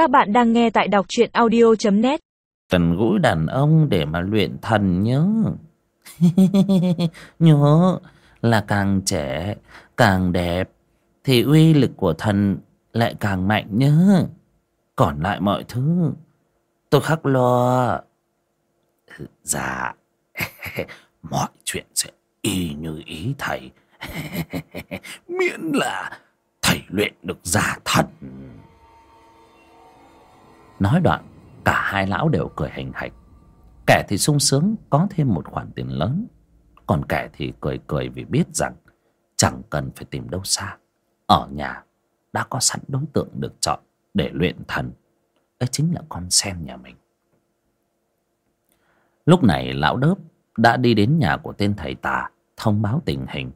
Các bạn đang nghe tại đọc truyện audio.net cần gũi đàn ông để mà luyện thần nhớ. Nhớ là càng trẻ, càng đẹp Thì uy lực của thần lại càng mạnh nhớ. Còn lại mọi thứ Tôi khắc lo. Dạ Mọi chuyện sẽ y như ý thầy. Miễn là thầy luyện được giả thần. Nói đoạn, Cả hai lão đều cười hình hạch. Kẻ thì sung sướng, có thêm một khoản tiền lớn. Còn kẻ thì cười cười vì biết rằng Chẳng cần phải tìm đâu xa. Ở nhà đã có sẵn đối tượng được chọn để luyện thần. Ấy chính là con sen nhà mình. Lúc này lão đớp đã đi đến nhà của tên thầy tà, Thông báo tình hình.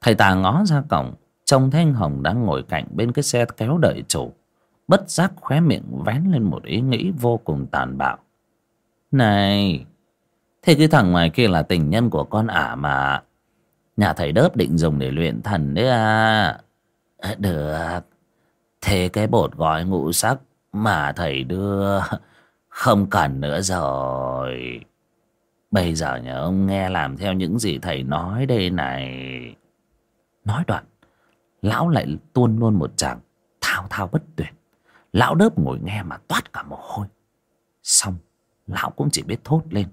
Thầy tà ngó ra cổng, Trông thanh Hồng đang ngồi cạnh bên cái xe kéo đợi chủ bất giác khóe miệng vén lên một ý nghĩ vô cùng tàn bạo. Này, thế cái thằng ngoài kia là tình nhân của con ả mà. Nhà thầy đớp định dùng để luyện thần đấy à. à được. Thế cái bột gói ngũ sắc mà thầy đưa, không cần nữa rồi. Bây giờ nhờ ông nghe làm theo những gì thầy nói đây này. Nói đoạn, lão lại tuôn luôn một chàng thao thao bất tuyệt. Lão đớp ngồi nghe mà toát cả mồ hôi. Xong, Lão cũng chỉ biết thốt lên.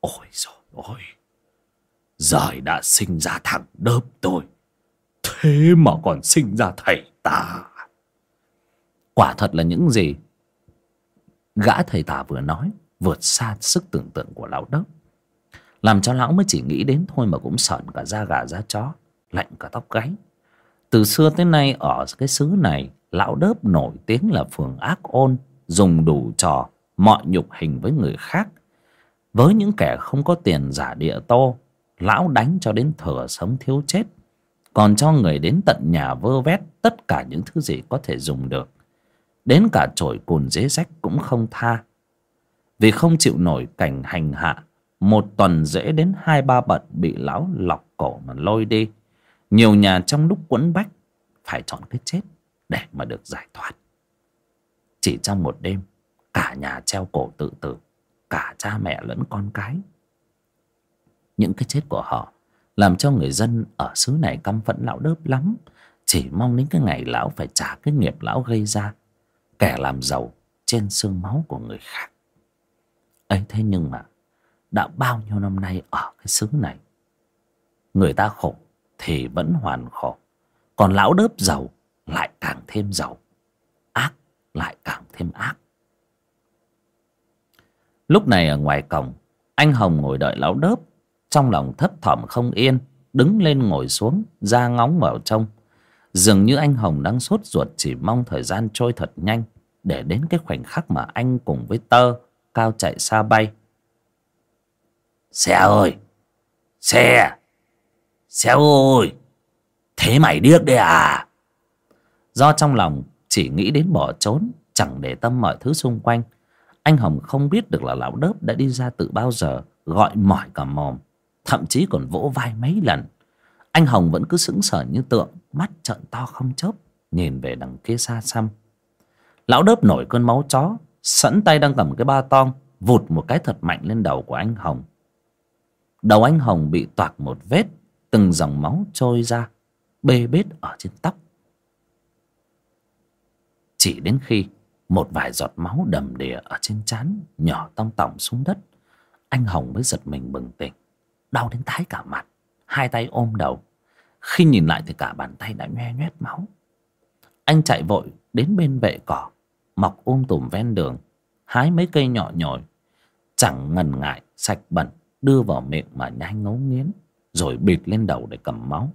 Ôi rồi ôi Giời đã sinh ra thằng đớp tôi. Thế mà còn sinh ra thầy ta. Quả thật là những gì Gã thầy tà vừa nói Vượt xa sức tưởng tượng của lão đớp. Làm cho lão mới chỉ nghĩ đến thôi Mà cũng sợn cả da gà da chó, Lạnh cả tóc gáy. Từ xưa tới nay ở cái xứ này lão đớp nổi tiếng là phường ác ôn, dùng đủ trò, mọi nhục hình với người khác. Với những kẻ không có tiền giả địa tô, lão đánh cho đến thừa sống thiếu chết. Còn cho người đến tận nhà vơ vét tất cả những thứ gì có thể dùng được. Đến cả chổi cồn dế rách cũng không tha. Vì không chịu nổi cảnh hành hạ, một tuần dễ đến hai ba bận bị lão lọc cổ mà lôi đi. Nhiều nhà trong lúc quẫn bách phải chọn cái chết để mà được giải thoát. Chỉ trong một đêm, cả nhà treo cổ tự tử, cả cha mẹ lẫn con cái. Những cái chết của họ làm cho người dân ở xứ này căm phẫn lão đớp lắm, chỉ mong đến cái ngày lão phải trả cái nghiệp lão gây ra, kẻ làm giàu trên xương máu của người khác. Ấy thế nhưng mà, đã bao nhiêu năm nay ở cái xứ này, người ta khổ thì vẫn hoàn khổ, còn lão đớp giàu lại càng thêm giàu. Ác lại càng thêm ác. Lúc này ở ngoài cổng, anh hồng ngồi đợi lão đớp, trong lòng thấp thỏm không yên, đứng lên ngồi xuống ra ngóng vào trong. Dường như anh hồng đang sốt ruột chỉ mong thời gian trôi thật nhanh để đến cái khoảnh khắc mà anh cùng với tơ cao chạy xa bay. Xe ơi! Xe! Xe ơi! Thế mày điếc đấy à? Do trong lòng chỉ nghĩ đến bỏ trốn, chẳng để tâm mọi thứ xung quanh, anh hồng không biết được là lão đớp đã đi ra từ bao giờ, gọi mỏi cả mồm, thậm chí còn vỗ vai mấy lần. Anh hồng vẫn cứ sững sờ như tượng, mắt trợn to không chớp, nhìn về đằng kia xa xăm. Lão đớp nổi cơn máu chó, sẵn tay đang cầm cái ba tong, vụt một cái thật mạnh lên đầu của anh hồng. Đầu anh hồng bị toạc một vết, từng dòng máu trôi ra, bê bết ở trên tóc chỉ đến khi một vài giọt máu đầm đìa ở trên trán nhỏ tong tỏng xuống đất, anh hồng mới giật mình bừng tỉnh, đau đến tái cả mặt, hai tay ôm đầu. Khi nhìn lại thì cả bàn tay đã nhoe nhoét máu. Anh chạy vội đến bên vệ cỏ, mọc um tùm ven đường, hái mấy cây nhỏ nhồi, chẳng ngần ngại, sạch bẩn, đưa vào miệng mà nhai ngấu nghiến, rồi bịt lên đầu để cầm máu.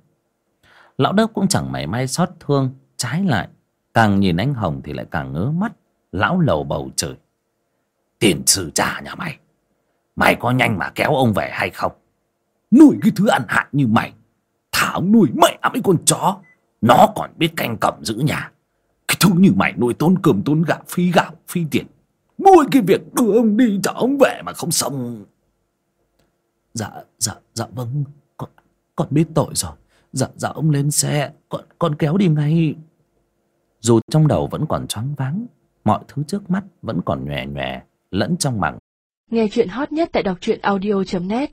Lão đớp cũng chẳng mảy may xót thương, trái lại càng nhìn anh hồng thì lại càng ngớ mắt, lão lầu bầu trời. Tiền sư trả nhà mày mày có nhanh mà kéo ông về hay không? Nuôi cái thứ ăn hạn như mày, thả ông nuôi mẹ mấy con chó. Nó còn biết canh cẩm giữ nhà. Cái thứ như mày nuôi tốn cơm, tốn gạo, phí gạo, phí tiền. Nuôi cái việc đưa ông đi cho ông về mà không xong. Dạ dạ dạ vâng. Con con biết tội rồi. Dạ dạ ông lên xe. Con con kéo đi ngay dù trong đầu vẫn còn choáng váng, mọi thứ trước mắt vẫn còn nhòe nhòe, lẫn trong mảng Nghe chuyện hot nhất tại đọc truyện audio.net